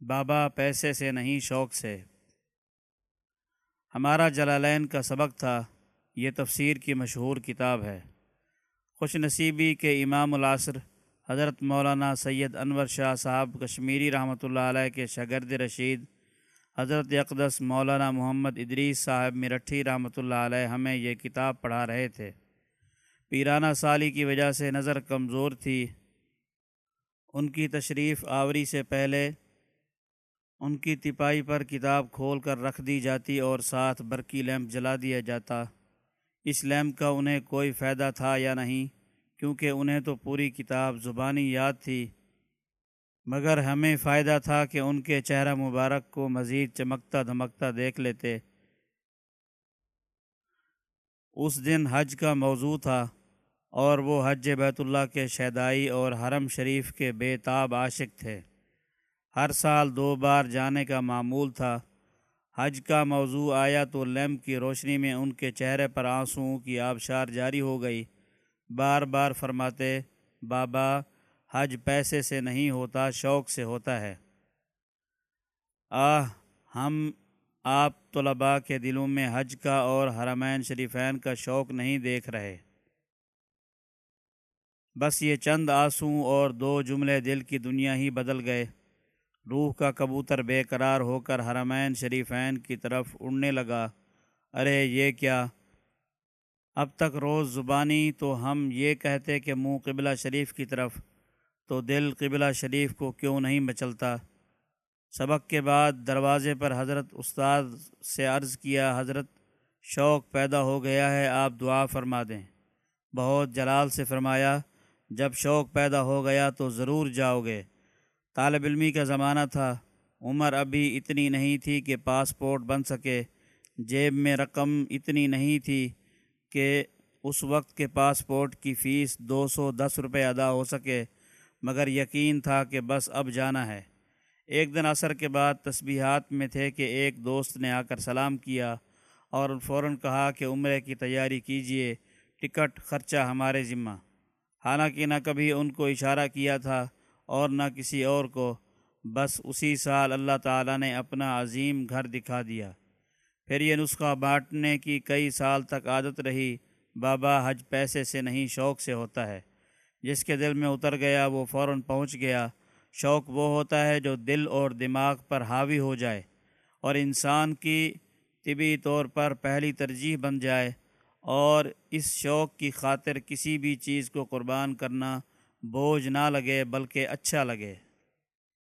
بابا پیسے سے نہیں، شوق سے۔ ہمارا جلالین کا سبق تھا، یہ تفسیر کی مشہور کتاب ہے۔ خوش نصیبی کے امام العصر حضرت مولانا سید انور شاہ صاحب کشمیری رحمۃ اللہ علیہ کے شگرد رشید، حضرت اقدس مولانا محمد ادریس صاحب مرٹھی رحمۃ اللہ علیہ ہمیں یہ کتاب پڑھا رہے تھے۔ پیرانہ سالی کی وجہ سے نظر کمزور تھی۔ ان کی تشریف آوری سے پہلے ان کی تپائی پر کتاب کھول کر رکھ دی جاتی اور ساتھ برقی لیمپ جلا دیا جاتا۔ اس لیمپ کا انہیں کوئی فائدہ تھا یا نہیں؟ کیونکہ انہیں تو پوری کتاب زبانی یاد تھی۔ مگر ہمیں فائدہ تھا کہ ان کے چہرہ مبارک کو مزید چمکتا دھمکتا دیکھ لیتے۔ اس دن حج کا موضوع تھا اور وہ حج بیت اللہ کے شیدائی اور حرم شریف کے بے تاب عاشق تھے۔ ہر سال دو بار جانے کا معمول تھا۔ حج کا موضوع آیا تو لیمپ کی روشنی میں ان کے چہرے پر آنسوؤں کی آبشار جاری ہو گئی۔ بار بار فرماتے، بابا، حج پیسے سے نہیں ہوتا، شوق سے ہوتا ہے۔ آہ، ہم، آپ طلباء کے دلوں میں حج کا اور حرمین شریفین کا شوق نہیں دیکھ رہے۔ بس یہ چند آنسوں اور دو جملے دل کی دنیا ہی بدل گئے۔ روح کا کبوتر بے قرار ہو کر حرمین شریفین کی طرف اڑنے لگا۔ ارے یہ کیا؟ اب تک روز زبانی تو ہم یہ کہتے کہ منہ قبلہ شریف کی طرف، تو دل قبلہ شریف کو کیوں نہیں مچلتا؟ سبق کے بعد دروازے پر حضرت استاد سے عرض کیا، حضرت شوق پیدا ہو گیا ہے، آپ دعا فرما دیں۔ بہت جلال سے فرمایا، جب شوق پیدا ہو گیا تو ضرور جاؤ گے۔ طالب علمی کا زمانہ تھا۔ عمر ابھی اتنی نہیں تھی کہ پاسپورٹ بن سکے۔ جیب میں رقم اتنی نہیں تھی کہ اس وقت کے پاسپورٹ کی فیس دو سو دس روپے ادا ہو سکے۔ مگر یقین تھا کہ بس اب جانا ہے۔ ایک دن عصر کے بعد تسبیحات میں تھے کہ ایک دوست نے آ کر سلام کیا اور فوراً کہا کہ عمرے کی تیاری کیجیے ٹکٹ خرچہ ہمارے ذمہ۔ حالانکہ نہ کبھی ان کو اشارہ کیا تھا۔ اور نہ کسی اور کو۔ بس اسی سال اللہ تعالیٰ نے اپنا عظیم گھر دکھا دیا۔ پھر یہ نسخہ بانٹنے کی کئی سال تک عادت رہی۔ بابا حج پیسے سے نہیں، شوق سے ہوتا ہے۔ جس کے دل میں اتر گیا، وہ فوراً پہنچ گیا۔ شوق وہ ہوتا ہے جو دل اور دماغ پر حاوی ہو جائے اور انسان کی طبی طور پر پہلی ترجیح بن جائے۔ اور اس شوق کی خاطر کسی بھی چیز کو قربان کرنا بوجھ نہ لگے بلکہ اچھا لگے۔